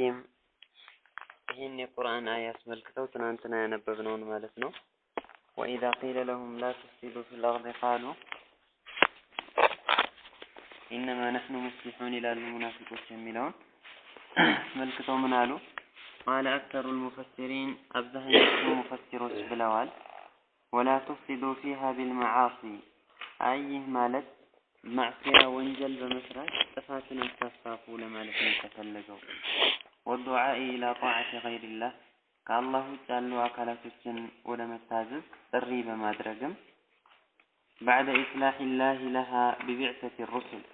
ይህን የቁርአን አያ አስመልክተው ትናንትና ያነበብነውን ማለት ነው። وإذا قيل لهم لا تفسدوا في الأرض قالوا إنما نحن مصلحون ይላሉ ሙናፊቆች የሚለውን አስመልክተው ምን አሉ? قال أكثر المفسرين አብዛኞቹ ሙፈሲሮች ብለዋል ولا تفسدوا فيها بالمعاصي አይ ይህ ማለት معصية ወንጀል በመስራት ጥፋትን አታስፋፉ ለማለት ነው የተፈለገው። ወዱዓኢ ኢላ ጣዓቲ ገይሪላህ ከአላህ ውጭ ያሉ አካላቶችን ወደ መታዘዝ ጥሪ በማድረግም ባዕደ ኢስላሕ ላህ ለሃ ቢቢዕሰት ሩሱል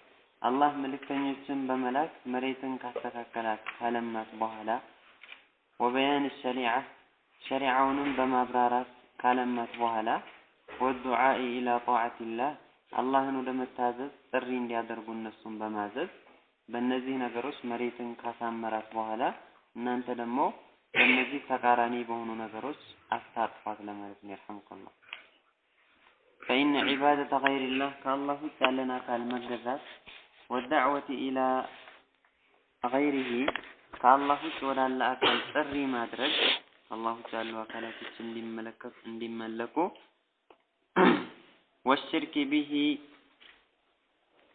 አላህ መልእክተኞችን በመላክ መሬትን ካስተካከላት ካለማት በኋላ ወበያን ሸሪዓ ሸሪዓውንም በማብራራት ካለማት በኋላ ወዱዓኢ ኢላ ጣዓቲላህ አላህን ወደ መታዘዝ ጥሪ እንዲያደርጉ እነሱን በማዘዝ በእነዚህ ነገሮች መሬትን ካሳመራት በኋላ እናንተ ደግሞ በእነዚህ ተቃራኒ በሆኑ ነገሮች አስታጥፏት ለማለት ነው። ይርሐምኩላህ ፈኢነ ዒባደተ ገይሪላህ ከአላህ ውጭ ያለን አካል መገዛት ወዳዕወቲ ኢላ ገይሪሂ ከአላህ ውጭ ወዳለ አካል ጥሪ ማድረግ ከአላህ ውጭ ያሉ አካላቶች እንዲመለከቱ እንዲመለኩ والشرك به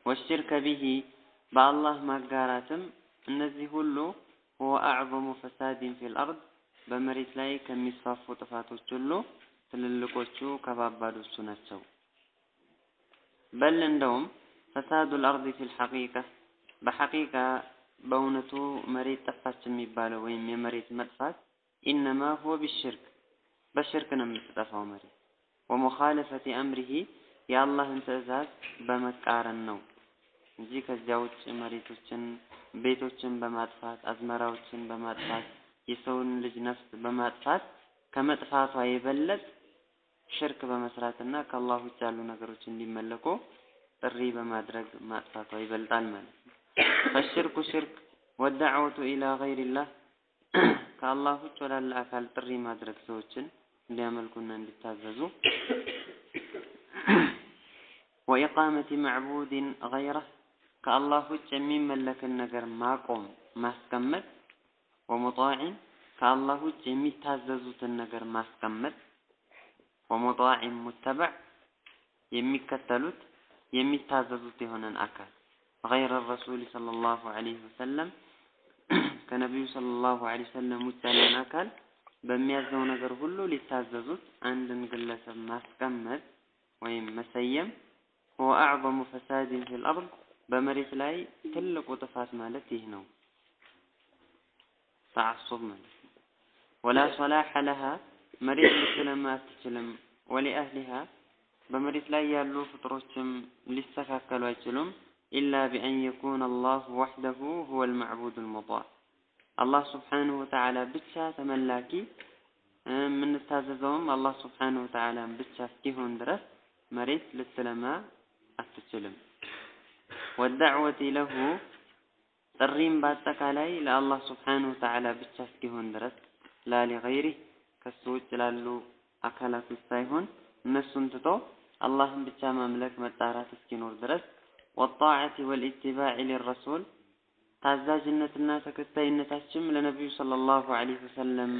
والشرك به በአላህ ማጋራትም እነዚህ ሁሉ هو أعظم فساد في الأرض በመሬት ላይ ከሚስፋፉ ጥፋቶች ሁሉ ትልልቆቹ ከባባዶቹ ናቸው። بل እንደውም فساد الأرض في الحقيقة በ حقيقة በእውነቱ መሬት ጠፋች የሚባለው ወይም የመሬት መጥፋት إنما هو بالشرك በሽርክ ነው የምትጠፋው መሬት ወሙኻለፈቲ አምሪሂ የአላህን ትእዛዝ በመቃረን ነው እንጂ ከዚያ ውጭ መሬቶችን፣ ቤቶችን በማጥፋት አዝመራዎችን በማጥፋት የሰውን ልጅ ነፍስ በማጥፋት ከመጥፋቷ የበለጥ ሽርክ በመስራትና ከአላህ ውጭ ያሉ ነገሮች እንዲመለኩ ጥሪ በማድረግ ማጥፋቷ ይበልጣል ማለት ነው። ፈሽርኩ ሽርክ ወዳዕወቱ ኢላ ገይሪላህ። ከአላህ ውጭ ወዳለ አካል ጥሪ ማድረግ ሰዎችን እንዲያመልኩና እንዲታዘዙ። ወኢቃመቲ ማዕቡድን ገይረህ ከአላህ ውጭ የሚመለክን ነገር ማቆም ማስቀመጥ ወሙጣዕን ከአላህ ውጭ የሚታዘዙትን ነገር ማስቀመጥ ወሙጣዕን ሙተበዕ የሚከተሉት የሚታዘዙት የሆነን አካል። ገይረ ረሱል ሰለላሁ ዐለይሂ ወሰለም ከነቢዩ ሰለላሁ ዐለይሂ ወሰለም ውጭ ያለን አካል በሚያዘው ነገር ሁሉ ሊታዘዙት አንድን ግለሰብ ማስቀመጥ ወይም መሰየም ሁወ አዕظሙ ፈሳድን ፊል አርድ በመሬት ላይ ትልቁ ጥፋት ማለት ይህ ነው። ተዓሱብ ማለት ነው። ወላ ሶላሐ ለሃ መሬት ልትለማ አትችልም። ወሊአህሊሃ በመሬት ላይ ያሉ ፍጥሮችም ሊስተካከሉ አይችሉም። ኢላ ቢአን የኩነ አላሁ ወሕደሁ ሁወ ልመዕቡድ ልሙጣዕ አላህ ስብሓንሁ ወተዓላ ብቻ ተመላኪ የምንታዘዘውም አላህ ስብሓንሁ ወተዓላን ብቻ እስኪሆን ድረስ መሬት ልትለማ አትችልም። ወዳዕወቲ ለሁ ጥሪም በአጠቃላይ ለአላህ ስብሓንሁ ወተዓላ ብቻ እስኪሆን ድረስ ላ ሊገይሪህ ከሱ ውጭ ላሉ አካላቶች ሳይሆን እነሱን ትቶ አላህን ብቻ ማምለክ መጣራት እስኪኖር ድረስ ወጣዓቲ ወልኢትባዕ ሊረሱል ታዛዥነትና ተከታይነታችም ለነቢዩ ሰለላሁ ዐለይሂ ወሰለም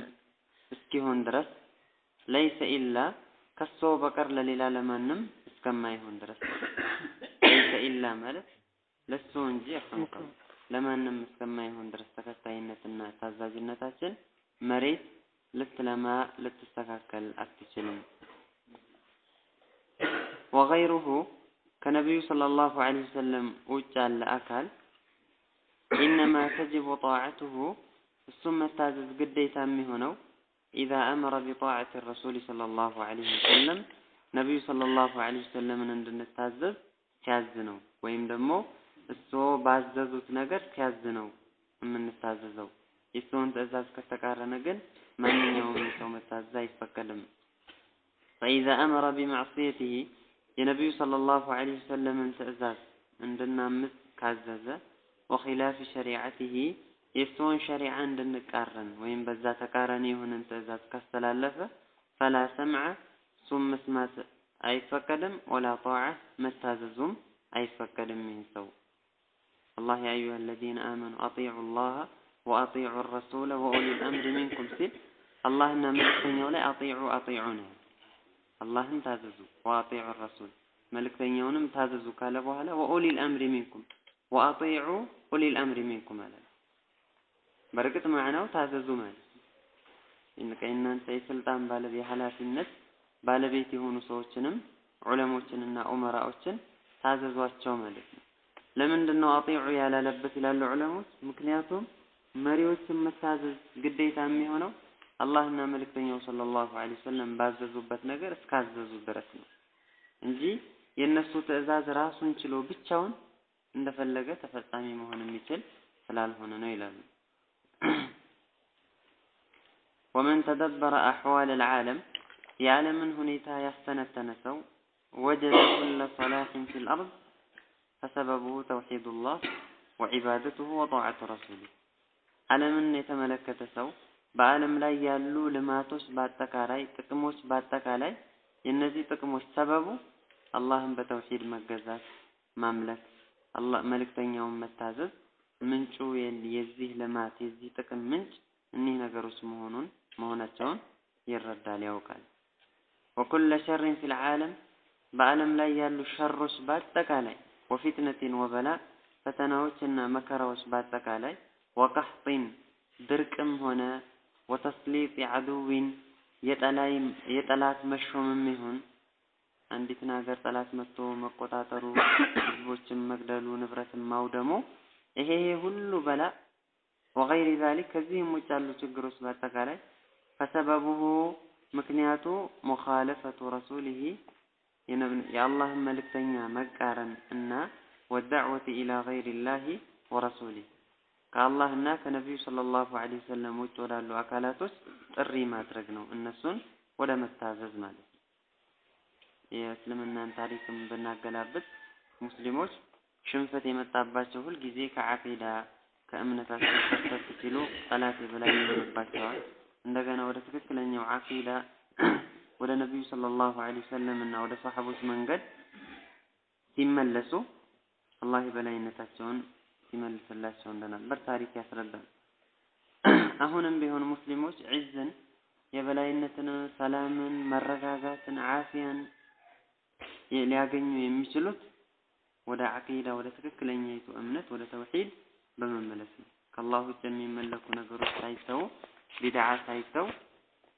እስኪሆን ድረስ ለይሰ ኢላ ከሶ በቀር ለሌላ ለማንም እስከማይሆን ድረስ። ለይሰ ኢላ ማለት ለሱ እንጂ ያፈንቀው ለማንም እስከማይሆን ድረስ ተከታይነትና ታዛዥነታችን መሬት ልትለማ ልትስተካከል አትችልም። ወገይሩሁ ከነቢዩ ሰለላሁ ዐለይሂ ወሰለም ውጭ ያለ አካል ኢነማ ተጅቡ ጣዓቱሁ እሱም መታዘዝ ግዴታ የሚሆነው ኢዛ አመረ ቢጣዓት ረሱል ሰለላሁ ዐለይሂ ወሰለም ነቢዩ ሰለላሁ ዐለይሂ ወሰለምን እንድንታዘዝ ሲያዝ ነው። ወይም ደግሞ እሱ ባዘዙት ነገር ሲያዝ ነው የምንታዘዘው። የሰውን ትእዛዝ ከተቃረነ ግን ማንኛውም ሰው መታዘዝ አይፈቀድም። ፈኢዛ አመረ ቢማዕስየትህ የነቢዩ ሰለላሁ ዐለይሂ ወሰለምን ትእዛዝ እንድናምፅ ካዘዘ ወኺላፊ ሸሪዓቲሂ የእሱን ሸሪዓ እንድንቃረን ወይም በዛ ተቃራኒ የሆነን ትእዛዝ ካስተላለፈ ፈላ ሰምዐ እሱም መስማት አይፈቀድም፣ ወላ ጣዓ መታዘዙም አይፈቀድም። ይህን ሰው አላህ ያ አዩሃ አለዚነ አመኑ አጢዑ ላህ ወአጢዑ ረሱለ ወኡሊል አምሪ ሚንኩም ሲል አላህና መልእክተኛው ላይ አጢዑ አጢዑ ነው። አላህን ታዘዙ፣ ወአጢዑ ረሱል መልእክተኛውንም ታዘዙ ካለ በኋላ ወኡሊል አምሪ ሚንኩም ወአጢዑ ኡሊል አምሪ ሚንኩም አለ። በእርግጥ ማዕናው ታዘዙ ማለት ነው። ከእናንተ የስልጣን ባለቤት የኃላፊነት ባለቤት የሆኑ ሰዎችንም ዑለሞችንና ኡመራዎችን ታዘዟቸው ማለት ነው። ለምንድን ነው አጢዑ ያላለበት ይላሉ ዑለሞች? ምክንያቱም መሪዎችን መታዘዝ ግዴታ የሚሆነው አላህና መልእክተኛው ሰለላሁ ዐለይሂ ወሰለም ባዘዙበት ነገር እስካዘዙ ድረስ ነው እንጂ የእነሱ ትዕዛዝ ራሱን ችሎ ብቻውን እንደፈለገ ተፈጻሚ መሆን የሚችል ስላልሆነ ነው ይላሉ። ወመን ተደበረ አሕዋል አልዓለም የዓለምን ሁኔታ ያስተነተነ ሰው ወጀደ ኩለ ሰላሕን ፊል አርድ ፈሰበቡሁ ተውሒዱላህ ወዒባደቱሁ ወጣዓቱ ረሱሊህ ዓለምን የተመለከተ ሰው በዓለም ላይ ያሉ ልማቶች በአጠቃላይ ጥቅሞች በአጠቃላይ የእነዚህ ጥቅሞች ሰበቡ አላህን በተውሂድ መገዛት ማምለክ መልእክተኛውን መታዘዝ ምንጩ የዚህ ልማት የዚህ ጥቅም ምንጭ እኒህ ነገሮች መሆኑን መሆናቸውን ይረዳል ያውቃል። ወኩለ ሸሪን ፊል ዓለም በዓለም ላይ ያሉ ሸሮች በአጠቃላይ ወፊትነቲን ወበላ ፈተናዎችና መከራዎች በአጠቃላይ ወቀሕጢን ድርቅም ሆነ ወተስሊጥ አዱዊን የጠላት መሾምም ይሁን አንዲትን ሀገር ጠላት መጥቶ መቆጣጠሩ፣ ህዝቦችን መግደሉ፣ ንብረትን ማውደሙ ይሄ ሁሉ በላ ወገይሪ ዛሊክ ከዚህም ውጭ ያሉ ችግሮች በአጠቃላይ ፈሰበቡሁ ምክንያቱ ሙኻለፈቱ ረሱሊሂ የአላህን መልእክተኛ መቃረን እና ወዳዕወቲ ኢላ ገይሪላሂ ወረሱሊህ ከአላህና ከነቢዩ ሰለላሁ ዐለይሂ ወሰለም ውጭ ወዳሉ አካላቶች ጥሪ ማድረግ ነው። እነሱን ወደ መታዘዝ ማለት ነው። የእስልምናን ታሪክም ብናገላብጥ ሙስሊሞች ሽንፈት የመጣባቸው ሁል ጊዜ ከዓቂዳ ከእምነታቸው ሰተት ሲሉ ጠላት የበላይ ይሆንባቸዋል። እንደገና ወደ ትክክለኛው ዓቂዳ ወደ ነቢዩ ሰለላሁ ዐለይሂ ወሰለም እና ወደ ሰሐቦች መንገድ ሲመለሱ አላህ የበላይነታቸውን ሲመልስላቸው እንደነበር ታሪክ ያስረዳል። አሁንም ቢሆን ሙስሊሞች ዒዝን፣ የበላይነትን፣ ሰላምን፣ መረጋጋትን፣ ዓፊያን ሊያገኙ የሚችሉት ወደ ዓቂዳ ወደ ትክክለኛይቱ እምነት ወደ ተውሂድ በመመለስ ነው። ከአላህ ውጭ የሚመለኩ ነገሮች ሳይተው ቢድዓ ሳይተው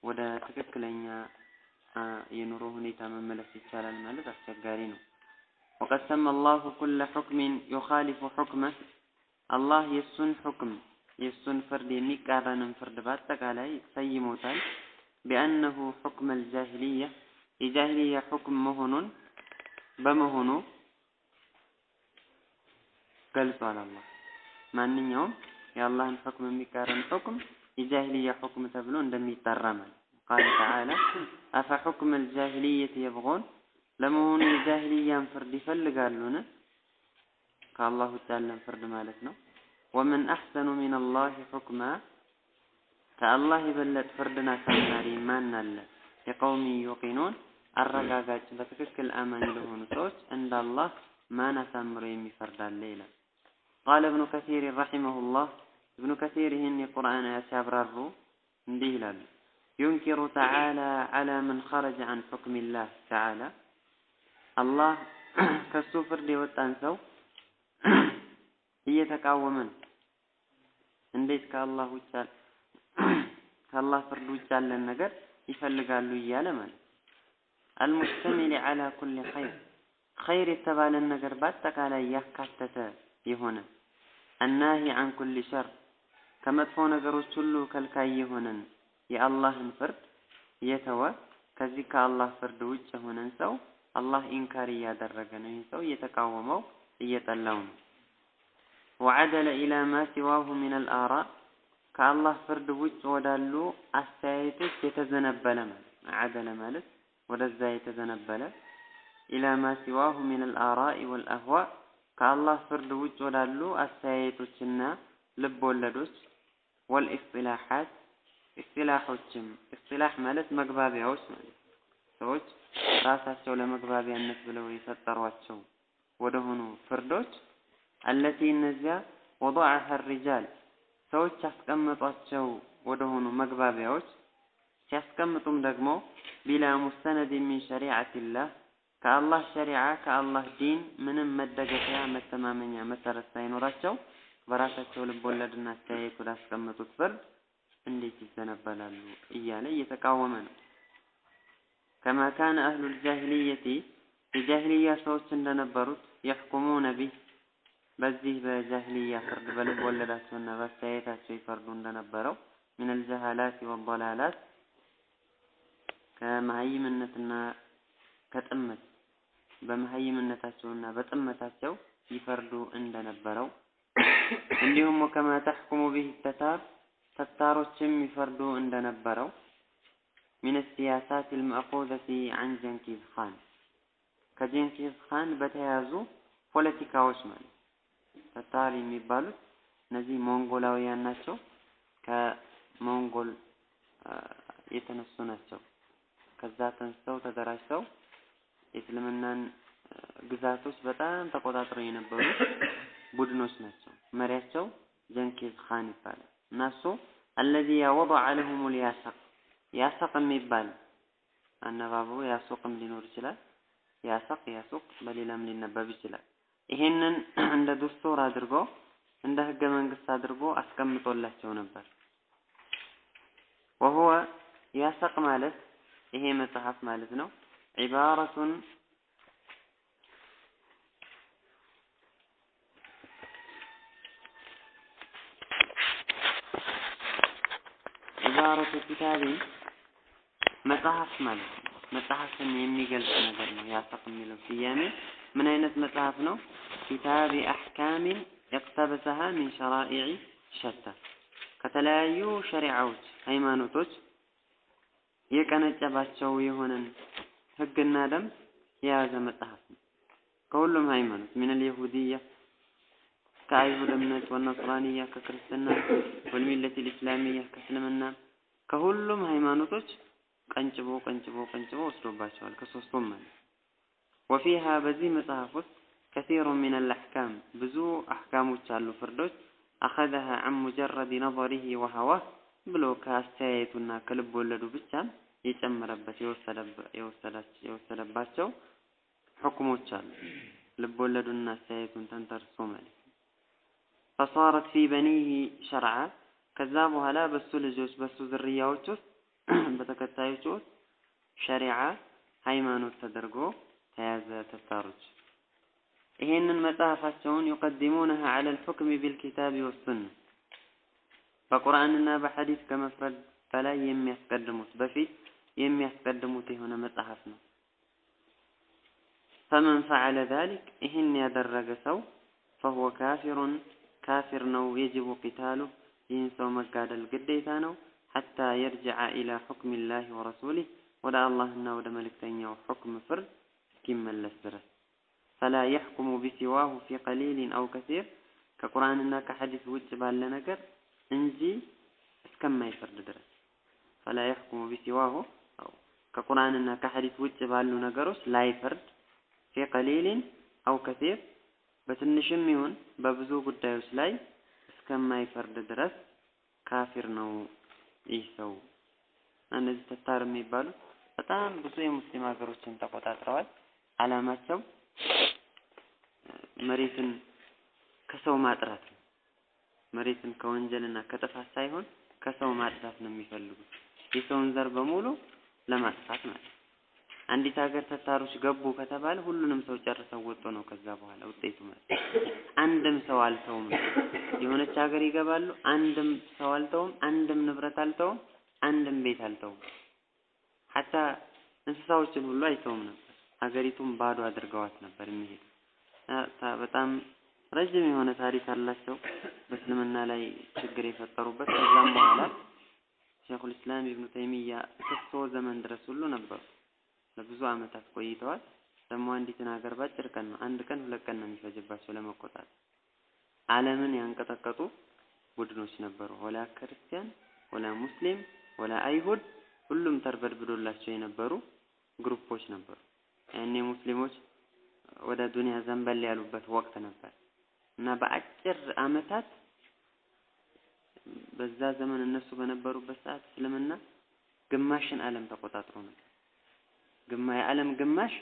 ወደ ትክክለኛ የኑሮ ሁኔታ መመለስ ይቻላል ማለት አስቸጋሪ ነው። ወቀድ ሰማ አላሁ ኩለ ሑክሚን ዩኻሊፉ ሑክመህ አላህ የእሱን ሑክም የእሱን ፍርድ የሚቃረንን ፍርድ በአጠቃላይ ሰይሞታል። ቢአነሁ ሑክመ አልጃሂልያ የጃሂልያ ሑክም መሆኑን በመሆኑ ገልጿል። አላህ ማንኛውም የአላህን ሑክም የሚቃረን ሑክም የጃሂልያ ሑክም ተብሎ እንደሚጠራ ማለት ቃለ ተዓላ አፈ ሑክመ አልጃሂልየት የብጎን ለመሆኑ የጃሂልያን ፍርድ ይፈልጋሉን? ከአላህ ውጭ ያለን ፍርድ ማለት ነው። ومن أحسن من الله حكما ከአላህ የበለጥ ፍርድን አሳማሪ ማን አለ? لقوم يوقنون አረጋጋጭ በትክክል አማኝ ለሆኑ ሰዎች እንደ አላህ ማን አሳምሮ የሚፈርድ አለ ይላል። قال ابن كثير رحمه الله እብኑ ከሲር ይህን የቁርአን አያት ሲያብራሩ እንዲህ ይላሉ። ينكر تعالى على من خرج عن حكم الله تعالى አላህ ከሱ ፍርድ የወጣን ሰው እየተቃወመ ነው። እንዴት ከአላህ ውጭ ከአላህ ፍርድ ውጭ ያለን ነገር ይፈልጋሉ እያለ ማለት المشتمل على كل خير። خير የተባለን ነገር በአጠቃላይ ያካተተ የሆነ الناهي عن كل شر። ከመጥፎ ነገሮች ሁሉ ከልካይ የሆነን የአላህን ፍርድ የተወ። ከዚህ ከአላህ ፍርድ ውጭ የሆነን ሰው አላህ ኢንካር እያደረገ ነው። ይህ ሰው እየተቃወመው እየጠላው ነው። ወዐደለ ኢላ ማ ሲዋሁ ሚነል አራ። ከአላህ ፍርድ ውጭ ወዳሉ አስተያየቶች የተዘነበለ ማለት ዐደለ ማለት ወደዛ የተዘነበለ። ኢላ ማ ሲዋሁ ሚነል አራኢ ወልአህዋ ከአላህ ፍርድ ውጭ ወዳሉ አስተያየቶችና ልብ ወለዶች ወልኢስጢላሓት እስጢላሖችም እስጢላህ ማለት መግባቢያዎች ማለት ሰዎች ራሳቸው ለመግባቢያነት ብለው የፈጠሯቸው ወደሆኑ ፍርዶች አለቲ እነዚያ ወضعها ሪጃል ሰዎች ያስቀመጧቸው ወደሆኑ መግባቢያዎች ሲያስቀምጡም ደግሞ ቢላ ሙስተነድ ሚን ሸሪዓቲላህ ከአላህ ሸሪዓ ከአላህ ዲን ምንም መደገፊያ መተማመኛ መሰረት ሳይኖራቸው በራሳቸው ልብ ወለድና አስተያየት ወዳስቀመጡት ፍርድ እንዴት ይዘነበላሉ እያለ እየተቃወመ ነው። ከማ ካነ አህሉል ጃሂልየቲ የጃሂልያ ሰዎች እንደነበሩት የሕኩሙነ ቢህ በዚህ በጃሂልያ ፍርድ በልብ ወለዳቸውና በአስተያየታቸው ይፈርዱ እንደነበረው ምን አልጀሃላት ወበላላት ከመሀይምነትና ከጥመት በመሀይምነታቸውና በጥመታቸው ይፈርዱ እንደነበረው እንዲሁም ወከማ ተሕኩሙ ቢህ ተታር ተታሮችም ይፈርዱ እንደነበረው ሚን ሲያሳት ልመእኹዘቲ አን ጀንኪዝ ኻን ከጀንኪዝ ኻን በተያዙ ፖለቲካዎች ማለት ተታር የሚባሉት እነዚህ ሞንጎላውያን ናቸው። ከሞንጎል የተነሱ ናቸው። ከዛ ተንስተው ተደራጅተው የእስልምናን ግዛቶች በጣም ተቆጣጥረው የነበሩ ቡድኖች ናቸው። መሪያቸው ጀንኪዝ ኻን ይባላል እና እሱ አለዚ ወضع ለሁም ልያሰቅ ያሰቅ የሚባል አነባበቡ ያሱቅም ሊኖር ይችላል። ያሰቅ ያሱቅ በሌላም ሊነበብ ይችላል። ይሄንን እንደ ዱስቱር አድርጎ እንደ ህገ መንግስት አድርጎ አስቀምጦላቸው ነበር። ወሁወ ያሰቅ ማለት ይሄ መጽሐፍ ማለት ነው። ዒባረቱን ዒባረቱ ኪታቢ መጽሐፍ ማለት ነው። መጽሐፍን የሚገልጽ ነገር ነው። ያሰቅ የሚለው ስያሜ ምን አይነት መጽሐፍ ነው? ኪታቢ አሕካሚን እቅተበሰሃ ሚን ሸራኢዕ ሸታ ከተለያዩ ሸሪዓዎች ሃይማኖቶች የቀነጨባቸው የሆነን ህግና ደንብ የያዘ መጽሐፍ ነው። ከሁሉም ሃይማኖት ምን አልየሁድያ ከአይሁድ እምነት ወነስራንያ ከክርስትና ወልሚለት ልእስላሚያ ከእስልምና ከሁሉም ሃይማኖቶች ቀንጭቦ ቀንጭቦ ቀንጭቦ ወስዶባቸዋል። ከሶስቱም ማለት ወፊሃ በዚህ መጽሐፍ ውስጥ ከሲሩ ሚን አልአሕካም ብዙ አሕካሞች አሉ፣ ፍርዶች አኸዘሃ አን ሙጀረድ ነظሪህ ወሀዋህ ብሎ ከአስተያየቱና ከልብ ወለዱ ብቻም የጨመረበት የወሰደባቸው ሕኩሞች አሉ። ልብ ወለዱና አስተያየቱን ተንተርሶ ማለት ነው። ፈሳረት ፊ በኒህ ሸርዓ ከዛ በኋላ በሱ ልጆች በሱ ዝርያዎች ውስጥ በተከታዮች ውስጥ ሸሪዓ ሃይማኖት ተደርጎ ተያዘ። ተታሮች ይሄንን መጽሐፋቸውን ዩቀዲሙነሃ ዐለ ልሑክሚ ቢልኪታቢ ወሱና በቁርአንና በሐዲስ ከመፍረድ በላይ የሚያስቀድሙት በፊት የሚያስቀድሙት የሆነ መጽሐፍ ነው። ፈመን ፈዐለ ዛሊክ ይህን ያደረገ ሰው ፈሁወ ካፊሩን ካፊር ነው። የጅቡ ቂታሉ ይህን ሰው መጋደል ግዴታ ነው። حتى يرجع إلى حكم الله ورسوله ወደ አላህና ወደ መልእክተኛው حكم ፍርድ እስኪመለስ ድረስ። فلا يحكم بسواه في قليل أو كثير ከቁርአንና ከሐዲስ ውጭ ባለ ነገር እንጂ እስከማይፈርድ ድረስ። فلا يحكم بسواه ከቁርአንና ከሐዲስ ውጭ ባሉ ነገሮች ላይፈርድ። في قليل أو كثير በትንሽም ይሁን በብዙ ጉዳዮች ላይ እስከማይፈርድ ድረስ ካፊር ነው ይህ ሰው። እነዚህ ተታር የሚባሉት በጣም ብዙ የሙስሊም ሀገሮችን ተቆጣጥረዋል። አላማቸው መሬትን ከሰው ማጥራት ነው። መሬትን ከወንጀልና ከጥፋት ሳይሆን ከሰው ማጥራት ነው የሚፈልጉት። የሰውን ዘር በሙሉ ለማጥፋት ማለት ነው። አንዲት ሀገር ተታሮች ገቡ ከተባለ ሁሉንም ሰው ጨርሰው ወጦ ነው ከዛ በኋላ ውጤቱ ማለት አንድም ሰው አልተውም። የሆነች ሀገር ይገባሉ፣ አንድም ሰው አልተውም፣ አንድም ንብረት አልተውም፣ አንድም ቤት አልተውም። ሀታ እንስሳዎችን ሁሉ አይተውም ነበር። ሀገሪቱን ባዶ አድርገዋት ነበር የሚሄዱ። በጣም ረጅም የሆነ ታሪክ አላቸው በእስልምና ላይ ችግር የፈጠሩበት። ከዛም በኋላ ሼኹል ኢስላም ኢብኑ ተይሚያ እስከ ዘመን ድረስ ሁሉ ነበሩ። ለብዙ ዓመታት ቆይተዋል። ደግሞ አንዲትን ሀገር ባጭር ቀን ነው አንድ ቀን ሁለት ቀን ነው የሚፈጅባቸው ለመቆጣጠር። ዓለምን ያንቀጠቀጡ ቡድኖች ነበሩ። ወላ ክርስቲያን፣ ወላ ሙስሊም፣ ወላ አይሁድ ሁሉም ተርበድብዶላቸው የነበሩ ግሩፖች ነበሩ። ያኔ ሙስሊሞች ወደ ዱንያ ዘንበል ያሉበት ወቅት ነበር እና በአጭር ዓመታት በዛ ዘመን እነሱ በነበሩበት ሰዓት እስልምና ግማሽን ዓለም ተቆጣጥሮ ነበር። ግማ የዓለም ግማሽ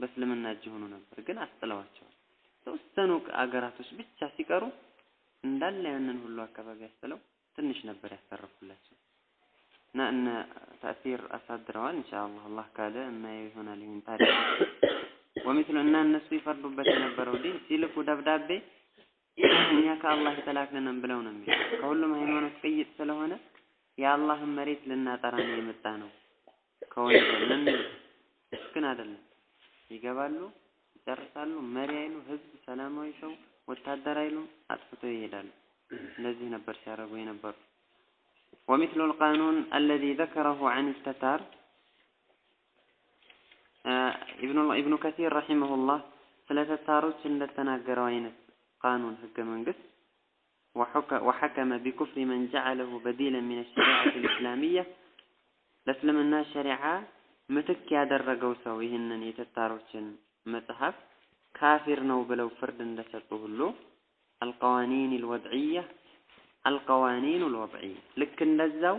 በእስልምና እጅ ሆኖ ነበር፣ ግን አስጥለዋቸዋል። ተወሰኑ አገራቶች ብቻ ሲቀሩ እንዳለ ያንን ሁሉ አካባቢ አስጥለው ትንሽ ነበር ያስተረፉላቸው እና እነ ተእሲር አሳድረዋል። ኢንሻአላህ አላህ ካለ እናየው ይሆናል ይህን ታሪክ ወሚስሉ እና እነሱ ይፈርዱበት የነበረው ዲን ሲልኩ ደብዳቤ እኛ ከአላህ የተላክነን ብለው ነው የሚለው። ከሁሉም ሃይማኖት ቅይጥ ስለሆነ የአላህን መሬት ልናጠራ ነው የመጣ ነው ከወንጀል ምን ግን አይደለም። ይገባሉ፣ ይጨርሳሉ። መሪ አይሉ፣ ህዝብ፣ ሰላማዊ ሰው፣ ወታደር አይሉም፣ አጥፍተው ይሄዳሉ። እንደዚህ ነበር ሲያደርጉ የነበሩ። ومثل القانون الذي ذكره عن التتار ابن ابن كثير رحمه الله ስለ ተታሮች እንደተናገረው አይነት ቃኑን ህገ መንግስት وحكم بكفر من جعله بديلا من الشريعة الإسلامية ለእስልምና ሸሪዓ ምትክ ያደረገው ሰው ይህንን የተታሮችን መጽሐፍ ካፊር ነው ብለው ፍርድ እንደሰጡ ሁሉ አልቀዋኒን ልወድዕያ አልቀዋኒን ልወድዕያ ልክ እንደዛው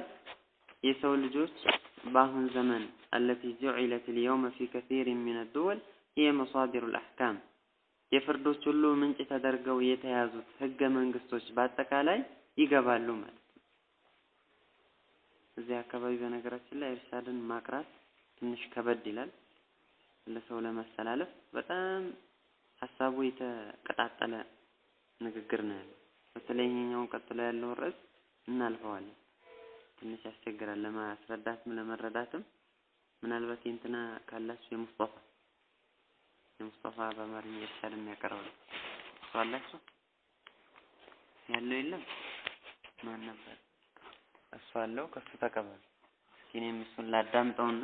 የሰው ልጆች በአሁን ዘመን አለቲ ጁዒለት ልየውመ ፊ ከሲር ምን ድወል ይህ መሳዲሩ ልአሕካም የፍርዶች ሁሉ ምንጭ ተደርገው የተያዙት ህገ መንግስቶች በአጠቃላይ ይገባሉ ማለት ነው። እዚህ አካባቢ በነገራችን ላይ እርሻድን ማቅራት ትንሽ ከበድ ይላል። ለሰው ለመሰላለፍ በጣም ሀሳቡ የተቀጣጠለ ንግግር ነው ያለው። በተለይ ይሄኛውን ቀጥሎ ያለውን ርዕስ እናልፈዋለን። ትንሽ ያስቸግራል ለማስረዳትም ለመረዳትም። ምናልባት የእንትና ካላችሁ የሙስጠፋ የሙስጠፋ በአማርኛ እርሻድ የሚያቀርበው እሱ አላችሁ ያለው የለም ማን ነበር እሱ አለው ከሱ ተቀበሉ እስኪ እኔም እሱን ላዳምጠውና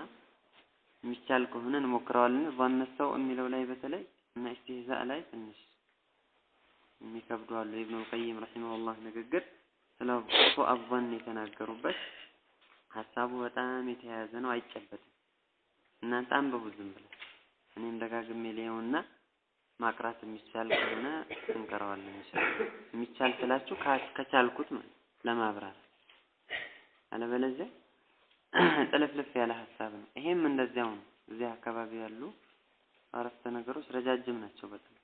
የሚቻል ከሆነ እንሞክረዋለን። ባነሳው የሚለው ላይ በተለይ እና ኢስቲህዛእ ላይ ትንሽ የሚከብዱ አሉ። ኢብኑል ቀይም ረሂመሁላህ ንግግር ስለ ሱአ ዞን የተናገሩበት ሀሳቡ በጣም የተያያዘ ነው፣ አይጨበጥም። እናንተ አንብቡ ዝም ብላችሁ። እኔም ደጋግሜ ላየውና ማቅራት የሚቻል ከሆነ እንቀረዋለን ኢንሻአላህ። የሚቻል ስላችሁ ከቻልኩት ማለት ለማብራራት አለበለዚያ ጥልፍልፍ ያለ ሀሳብ ነው። ይሄም እንደዚያው ነው። እዚህ አካባቢ ያሉ አረፍተ ነገሮች ረጃጅም ናቸው በጣም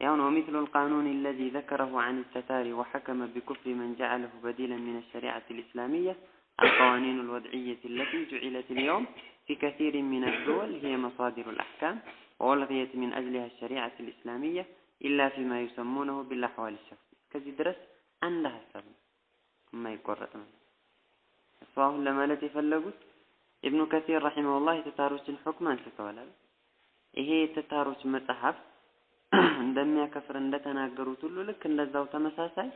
ያው ነው مثل القانون الذي ذكره عن التتار وحكم بكفر من جعله بديلا من الشريعة الإسلامية القوانين الوضعية التي جعلت اليوم في كثير من الدول هي مصادر الأحكام وألغيت من أجلها الشريعة الإسلامية إلا فيما يسمونه بالأحوال الشخصية كذي درس عندها السبب ما يقرأ እሱ አሁን ለማለት የፈለጉት ኢብኑ ከሲር ረሂመሁላህ የተታሮችን ሁክም አንስተዋል። ይሄ የተታሮች መጽሐፍ እንደሚያከፍር እንደተናገሩት ሁሉ ልክ እንደዛው ተመሳሳይ